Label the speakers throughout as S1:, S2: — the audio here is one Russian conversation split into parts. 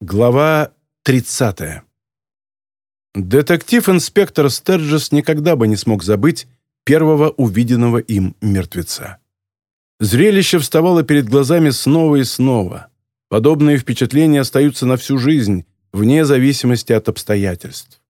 S1: Глава 30. Детектив-инспектор Стерджес никогда бы не смог забыть первого увиденного им мертвеца. Зрелище вставало перед глазами снова и снова. Подобные впечатления остаются на всю жизнь, вне зависимости от обстоятельств.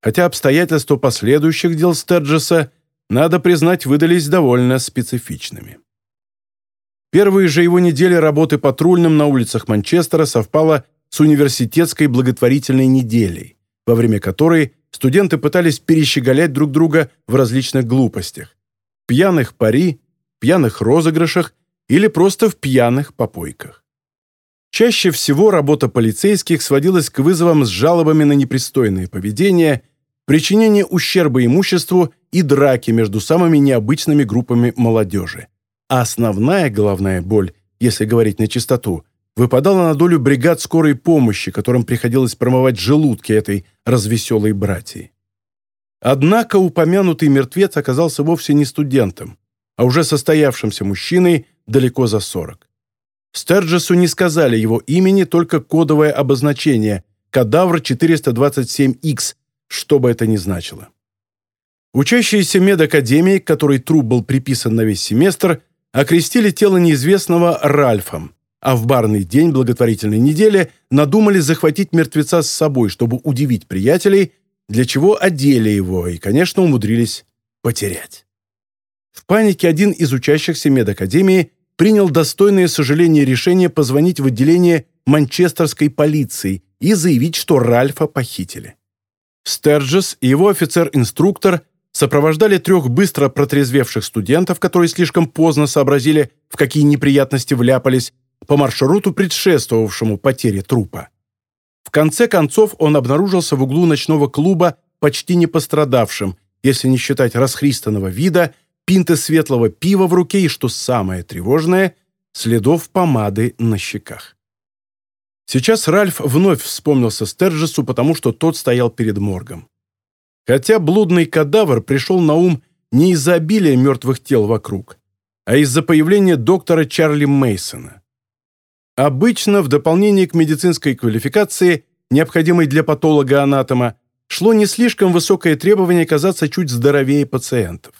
S1: Хотя обстоятельства последующих дел Стерджеса, надо признать, выдались довольно специфичными. Первые же его недели работы патрульным на улицах Манчестера совпало с университетской благотворительной неделей, во время которой студенты пытались перещеголять друг друга в различных глупостях, пьяных пари, пьяных розыгрышах или просто в пьяных попойках. Чаще всего работа полицейских сводилась к вызовам с жалобами на непристойное поведение, причинение ущерба имуществу и драки между самыми необычными группами молодежи. А основная головная боль, если говорить на чистоту – выпадала на долю бригад скорой помощи, которым приходилось промывать желудки этой развеселой братьи. Однако упомянутый мертвец оказался вовсе не студентом, а уже состоявшимся мужчиной далеко за 40. Стерджесу не сказали его имени, только кодовое обозначение «Кадавр 427Х», что бы это ни значило. Учащиеся медакадемии, которой труп был приписан на весь семестр, окрестили тело неизвестного Ральфом, а в барный день благотворительной недели надумали захватить мертвеца с собой, чтобы удивить приятелей, для чего одели его и, конечно, умудрились потерять. В панике один из учащихся медакадемии принял достойное сожаление решение позвонить в отделение манчестерской полиции и заявить, что Ральфа похитили. Стерджес и его офицер-инструктор сопровождали трех быстро протрезвевших студентов, которые слишком поздно сообразили, в какие неприятности вляпались, по маршруту, предшествовавшему потере трупа. В конце концов он обнаружился в углу ночного клуба почти не пострадавшим, если не считать расхристанного вида, пинты светлого пива в руке и, что самое тревожное, следов помады на щеках. Сейчас Ральф вновь вспомнился Стерджесу, потому что тот стоял перед моргом. Хотя блудный кадавр пришел на ум не из-за обилия мертвых тел вокруг, а из-за появления доктора Чарли Мейсона. Обычно в дополнение к медицинской квалификации, необходимой для патолога-анатома, шло не слишком высокое требование казаться чуть здоровее пациентов.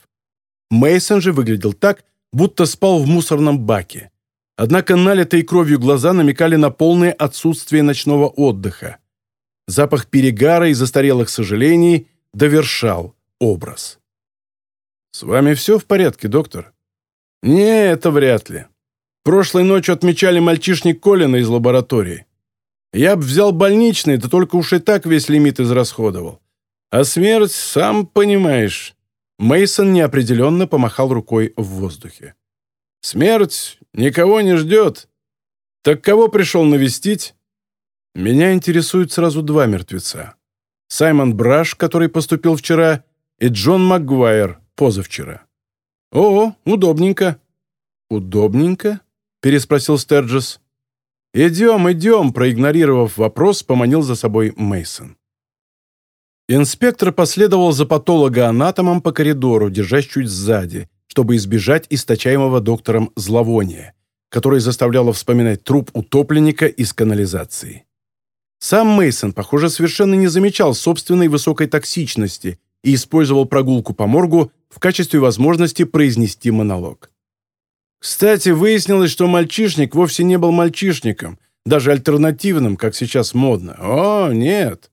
S1: Мейсон же выглядел так, будто спал в мусорном баке. Однако налитые кровью глаза намекали на полное отсутствие ночного отдыха. Запах перегара и застарелых сожалений довершал образ. «С вами все в порядке, доктор?» «Не, это вряд ли. Прошлой ночью отмечали мальчишник Колина из лаборатории. Я б взял больничный, да только уж и так весь лимит израсходовал. А смерть, сам понимаешь. Мейсон неопределенно помахал рукой в воздухе. Смерть никого не ждет. Так кого пришел навестить? Меня интересуют сразу два мертвеца. Саймон Браш, который поступил вчера, и Джон Макгуайр позавчера. О, удобненько. Удобненько? Переспросил Стерджес. «Идем, идем», проигнорировав вопрос, поманил за собой Мейсон. Инспектор последовал за патологоанатомом по коридору, держась чуть сзади, чтобы избежать источаемого доктором зловония, которое заставляло вспоминать труп утопленника из канализации. Сам Мейсон, похоже, совершенно не замечал собственной высокой токсичности и использовал прогулку по моргу в качестве возможности произнести монолог. Кстати, выяснилось, что мальчишник вовсе не был мальчишником, даже альтернативным, как сейчас модно. О, нет.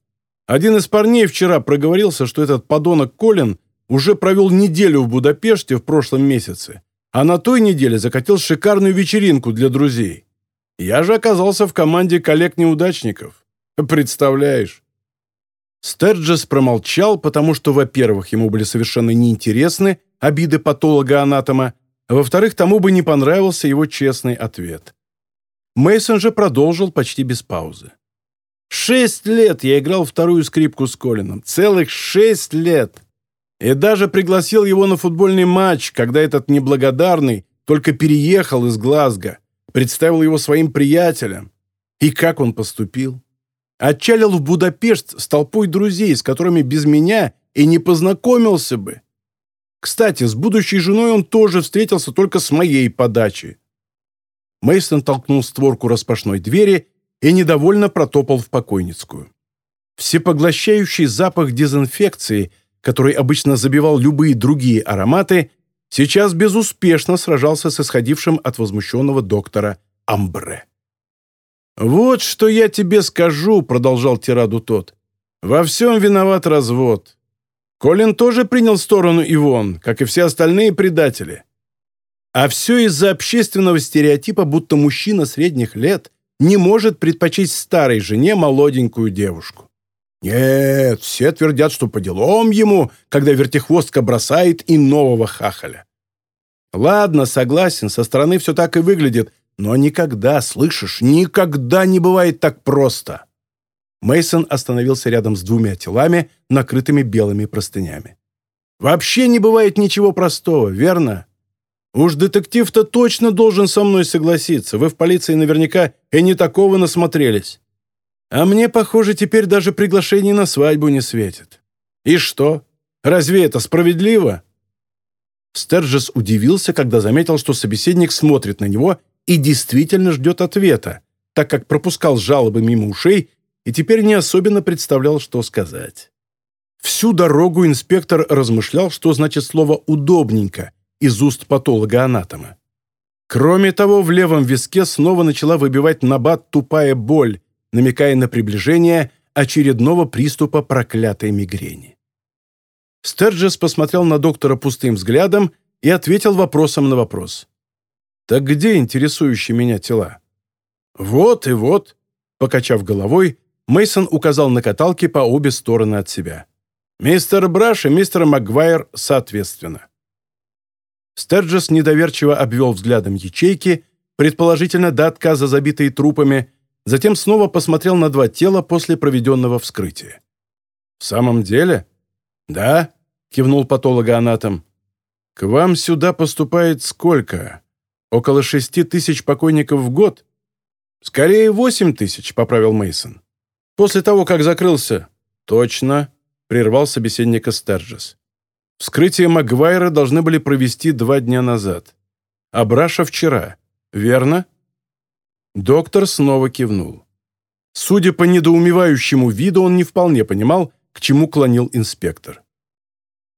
S1: Один из парней вчера проговорился, что этот подонок Колин уже провел неделю в Будапеште в прошлом месяце, а на той неделе закатил шикарную вечеринку для друзей. Я же оказался в команде коллег-неудачников. Представляешь? Стерджес промолчал, потому что, во-первых, ему были совершенно неинтересны обиды патолога-анатома, во-вторых, тому бы не понравился его честный ответ. Мейсон же продолжил почти без паузы. «Шесть лет я играл вторую скрипку с Колином. Целых шесть лет. И даже пригласил его на футбольный матч, когда этот неблагодарный только переехал из Глазго, представил его своим приятелям. И как он поступил? Отчалил в Будапешт с толпой друзей, с которыми без меня и не познакомился бы. Кстати, с будущей женой он тоже встретился только с моей подачи. Мейсон толкнул створку распашной двери, и недовольно протопал в покойницкую. Всепоглощающий запах дезинфекции, который обычно забивал любые другие ароматы, сейчас безуспешно сражался с исходившим от возмущенного доктора Амбре. «Вот что я тебе скажу», — продолжал тираду тот. «Во всем виноват развод. Колин тоже принял сторону Ивон, как и все остальные предатели. А все из-за общественного стереотипа, будто мужчина средних лет не может предпочесть старой жене молоденькую девушку. Нет, все твердят, что по делам ему, когда вертихвостка бросает и нового хахаля. Ладно, согласен, со стороны все так и выглядит, но никогда, слышишь, никогда не бывает так просто. Мейсон остановился рядом с двумя телами, накрытыми белыми простынями. Вообще не бывает ничего простого, верно? Уж детектив-то точно должен со мной согласиться. Вы в полиции наверняка и не такого насмотрелись. А мне, похоже, теперь даже приглашение на свадьбу не светит. И что? Разве это справедливо?» Стерджес удивился, когда заметил, что собеседник смотрит на него и действительно ждет ответа, так как пропускал жалобы мимо ушей и теперь не особенно представлял, что сказать. Всю дорогу инспектор размышлял, что значит слово «удобненько», из уст патолога-анатома. Кроме того, в левом виске снова начала выбивать набат тупая боль, намекая на приближение очередного приступа проклятой мигрени. Стерджес посмотрел на доктора пустым взглядом и ответил вопросом на вопрос. «Так где интересующие меня тела?» «Вот и вот», — покачав головой, Мейсон указал на каталки по обе стороны от себя. «Мистер Браш и мистер Магуайр соответственно». Стерджес недоверчиво обвел взглядом ячейки, предположительно до отказа забитые трупами, затем снова посмотрел на два тела после проведенного вскрытия. «В самом деле?» «Да», — кивнул патологоанатом. «К вам сюда поступает сколько? Около шести тысяч покойников в год?» «Скорее восемь тысяч», — поправил Мейсон. «После того, как закрылся...» «Точно», — прервал собеседника Стерджес. Вскрытие Магуайра должны были провести два дня назад. А Браша вчера. Верно? Доктор снова кивнул. Судя по недоумевающему виду, он не вполне понимал, к чему клонил инспектор.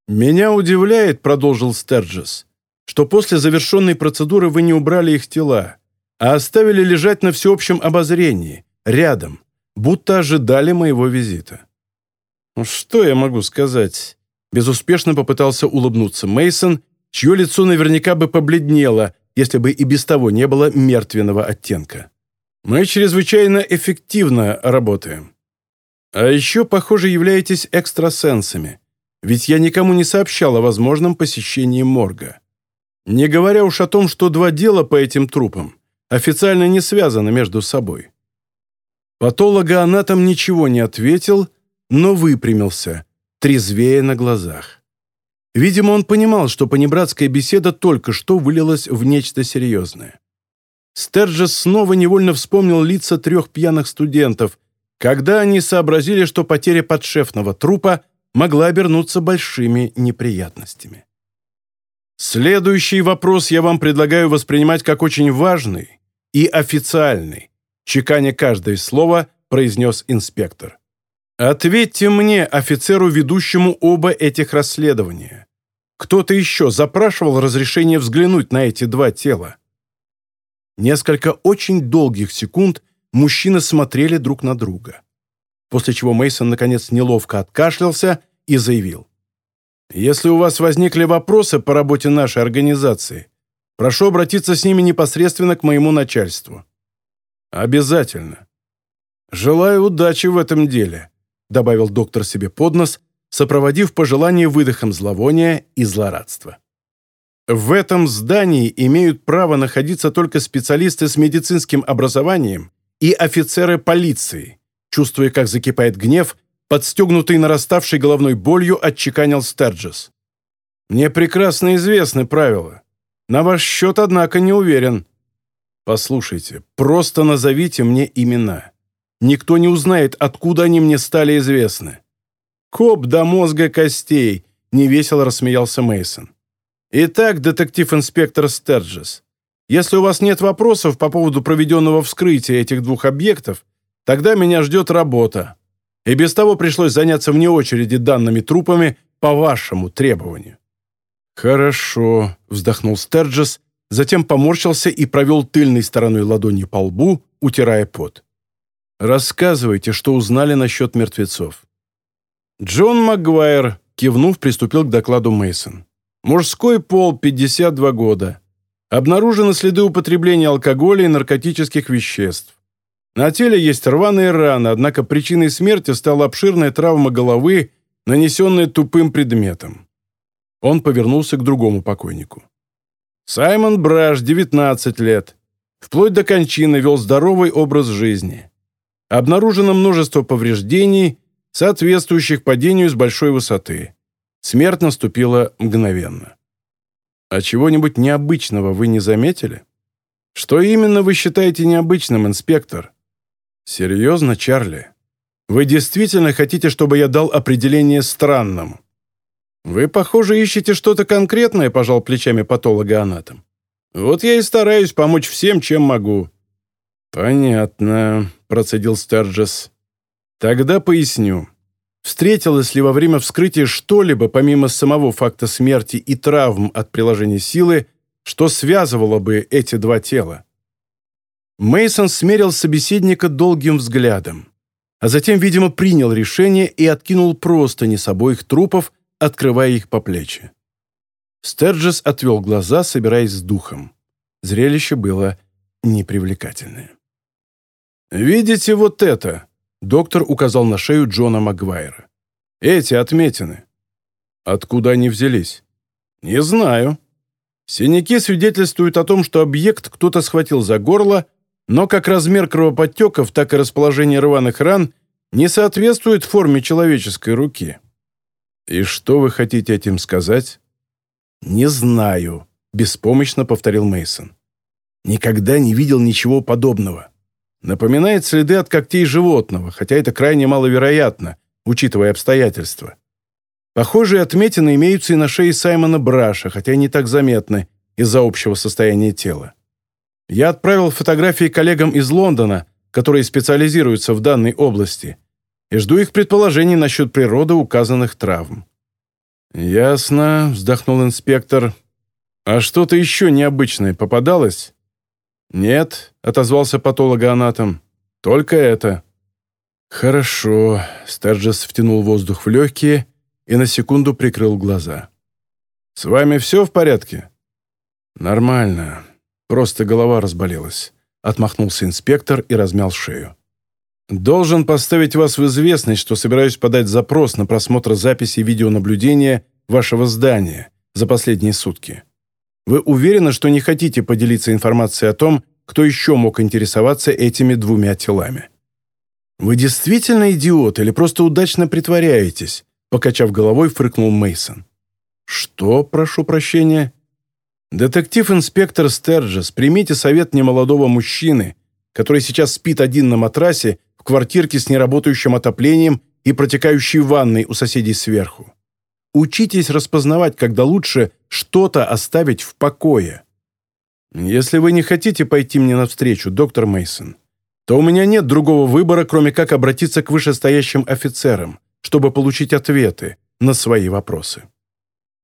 S1: «Меня удивляет», — продолжил Стерджес, «что после завершенной процедуры вы не убрали их тела, а оставили лежать на всеобщем обозрении, рядом, будто ожидали моего визита». «Ну, «Что я могу сказать?» Безуспешно попытался улыбнуться Мейсон, чье лицо наверняка бы побледнело, если бы и без того не было мертвенного оттенка. Мы чрезвычайно эффективно работаем. А еще, похоже, являетесь экстрасенсами, ведь я никому не сообщал о возможном посещении морга. Не говоря уж о том, что два дела по этим трупам официально не связаны между собой. Патологоанатом ничего не ответил, но выпрямился, трезвее на глазах. Видимо, он понимал, что понебратская беседа только что вылилась в нечто серьезное. Стерджес снова невольно вспомнил лица трех пьяных студентов, когда они сообразили, что потеря подшефного трупа могла обернуться большими неприятностями. Следующий вопрос я вам предлагаю воспринимать как очень важный и официальный, чеканя каждое слово, произнес инспектор. Ответьте мне, офицеру, ведущему оба этих расследования. Кто-то еще запрашивал разрешение взглянуть на эти два тела? Несколько очень долгих секунд мужчины смотрели друг на друга. После чего Мейсон наконец неловко откашлялся и заявил. «Если у вас возникли вопросы по работе нашей организации, прошу обратиться с ними непосредственно к моему начальству». «Обязательно. Желаю удачи в этом деле», добавил доктор себе под нос, сопроводив пожелание выдохом зловония и злорадства. В этом здании имеют право находиться только специалисты с медицинским образованием и офицеры полиции. Чувствуя, как закипает гнев, подстегнутый нараставшей головной болью, отчеканил Стерджес. «Мне прекрасно известны правила. На ваш счет, однако, не уверен. Послушайте, просто назовите мне имена. Никто не узнает, откуда они мне стали известны. Коп до мозга костей, невесело рассмеялся Мейсон. Итак, детектив-инспектор Стерджес, если у вас нет вопросов по поводу проведенного вскрытия этих двух объектов, тогда меня ждет работа. И без того пришлось заняться вне очереди данными трупами по вашему требованию». «Хорошо», — вздохнул Стерджес, затем поморщился и провел тыльной стороной ладони по лбу, утирая пот. «Рассказывайте, что узнали насчет мертвецов». Джон Магуайр, кивнув, приступил к докладу Мейсон. Мужской пол, 52 года. Обнаружены следы употребления алкоголя и наркотических веществ. На теле есть рваные раны, однако причиной смерти стала обширная травма головы, нанесенная тупым предметом. Он повернулся к другому покойнику. Саймон Браш, 19 лет. Вплоть до кончины вел здоровый образ жизни. Обнаружено множество повреждений, соответствующих падению с большой высоты. Смерть наступила мгновенно. А чего-нибудь необычного вы не заметили? Что именно вы считаете необычным, инспектор? Серьезно, Чарли? Вы действительно хотите, чтобы я дал определение странному? Вы, похоже, ищете что-то конкретное, пожал плечами патологоанатом. Вот я и стараюсь помочь всем, чем могу. Понятно, процедил Стерджес. Тогда поясню. Встретилось ли во время вскрытия что-либо, помимо самого факта смерти и травм от приложения силы, что связывало бы эти два тела? Мейсон смерил собеседника долгим взглядом, а затем, видимо, принял решение и откинул простыни с обоих трупов, открывая их по плечи. Стерджес отвел глаза, собираясь с духом. Зрелище было непривлекательное. «Видите вот это?» Доктор указал на шею Джона Магуайра. «Эти отметины». «Откуда они взялись?» «Не знаю». Синяки свидетельствуют о том, что объект кто-то схватил за горло, но как размер кровоподтеков, так и расположение рваных ран не соответствует форме человеческой руки. «И что вы хотите этим сказать?» «Не знаю», — беспомощно повторил Мейсон. «Никогда не видел ничего подобного». Напоминает следы от когтей животного, хотя это крайне маловероятно, учитывая обстоятельства. Похожие отметины имеются и на шее Саймона Браша, хотя не так заметны из-за общего состояния тела. Я отправил фотографии коллегам из Лондона, которые специализируются в данной области, и жду их предположений насчет природы указанных травм. «Ясно», — вздохнул инспектор. «А что-то еще необычное попадалось?» «Нет», — отозвался патологоанатом, — «только это». «Хорошо», — Стерджес втянул воздух в легкие и на секунду прикрыл глаза. «С вами все в порядке?» «Нормально. Просто голова разболелась», — отмахнулся инспектор и размял шею. «Должен поставить вас в известность, что собираюсь подать запрос на просмотр записи видеонаблюдения вашего здания за последние сутки. Вы уверены, что не хотите поделиться информацией о том, кто еще мог интересоваться этими двумя телами? Вы действительно идиот или просто удачно притворяетесь? Покачав головой, фыркнул Мейсон. Что, прошу прощения? Детектив-инспектор Стерджес, примите совет немолодого мужчины, который сейчас спит один на матрасе квартирке с неработающим отоплением и протекающей ванной у соседей сверху. Учитесь распознавать, когда лучше что-то оставить в покое. Если вы не хотите пойти мне навстречу, доктор Мейсон, то у меня нет другого выбора, кроме как обратиться к вышестоящим офицерам, чтобы получить ответы на свои вопросы.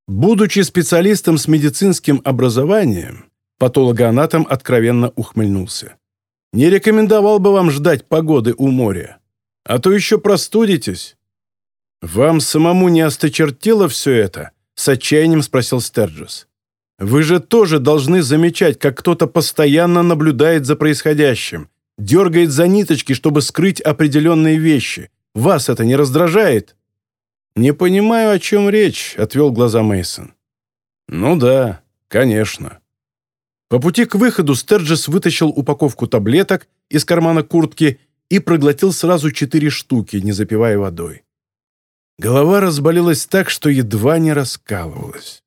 S1: Будучи специалистом с медицинским образованием, патологоанатом откровенно ухмыльнулся. Не рекомендовал бы вам ждать погоды у моря, а то еще простудитесь. «Вам самому не осточертело все это?» — с отчаянием спросил Стерджес. «Вы же тоже должны замечать, как кто-то постоянно наблюдает за происходящим, дергает за ниточки, чтобы скрыть определенные вещи. Вас это не раздражает?» «Не понимаю, о чем речь», — отвел глаза Мейсон. «Ну да, конечно». По пути к выходу Стерджес вытащил упаковку таблеток из кармана куртки и проглотил сразу четыре штуки, не запивая водой. Голова разболелась так, что едва не раскалывалась.